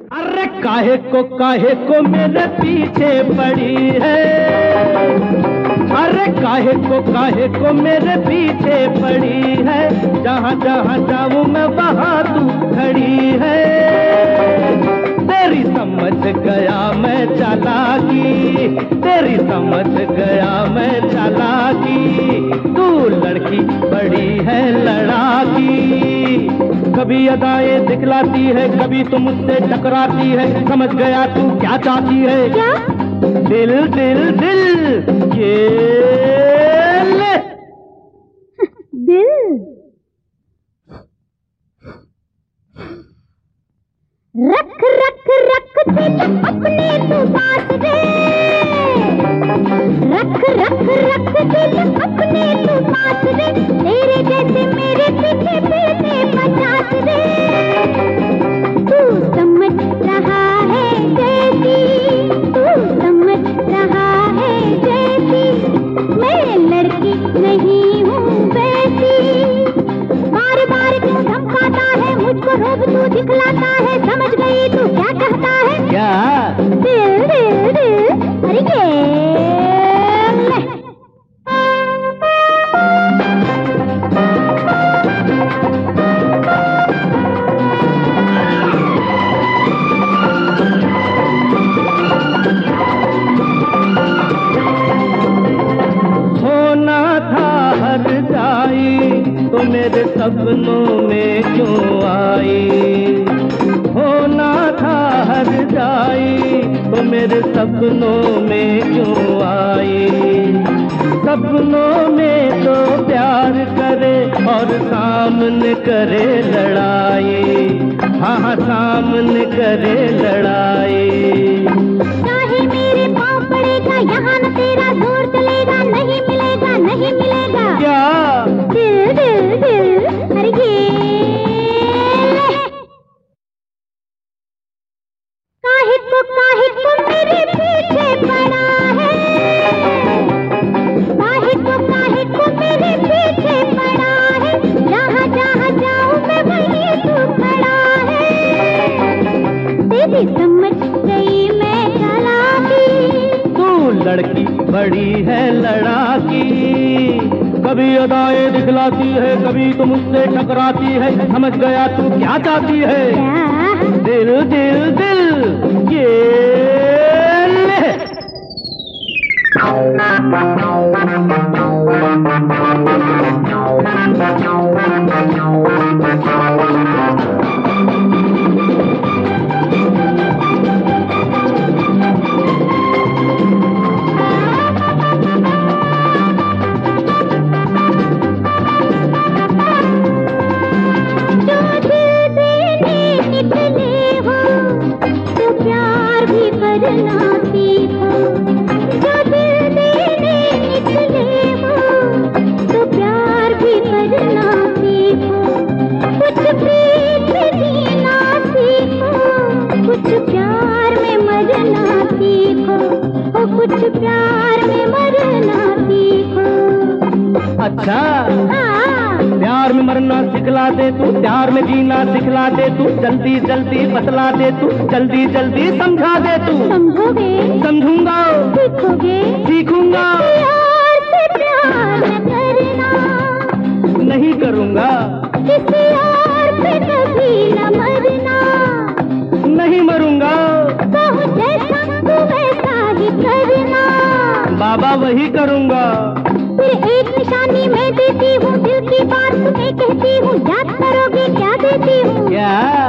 अरे काहे को काहे को मेरे पीछे पड़ी है? अरे काहे को काहे को मेरे पीछे पड़ी है? जहाँ जहाँ जाऊँ मैं, वहाँ तू खड़ी है। तेरी समझ गया मैं चालाकी, तेरी समझ गया मैं चालाकी। तू लड़की बड़ी है लड़ाकी कभी अदाएँ दिखलाती है कभी तो मुझसे टकराती है। समझ गया तू क्या चाहती है? क्या? दिल दिल दिल ये ले। दिल? रख रख रख दिल अपने तू पास रे रख रख रख दिल अपने तू मेरे सपनों में क्यों आई। होना था हर जाई तो मेरे सपनों में क्यों आई। सपनों में तो प्यार करे और सामने करे लड़ाई। हाँ हाँ सामने करे लड़ाई। बड़ी है लड़ाकी। कभी अदाए दिखलाती है, कभी तुम मुझसे टकराती है, समझ गया तू क्या चाहती है? कुछ सीखो कुछ प्यार में मरना सीखो कुछ प्यार में मरना सीखो। अच्छा। हाँ। प्यार में मरना सिखला दे तू प्यार में जीना सिखला दे तू जल्दी जल्दी बतला दे तू जल्दी जल्दी समझा दे तू। समझोगे? समझूँगा। सीखोगे? सीखूँगा। नहीं करूँगा। किसी और पे कभी न मरना। नहीं मरूँगा। कहूँ जैसा तू वैसा ही करना। बाबा वही करूँगा। मैं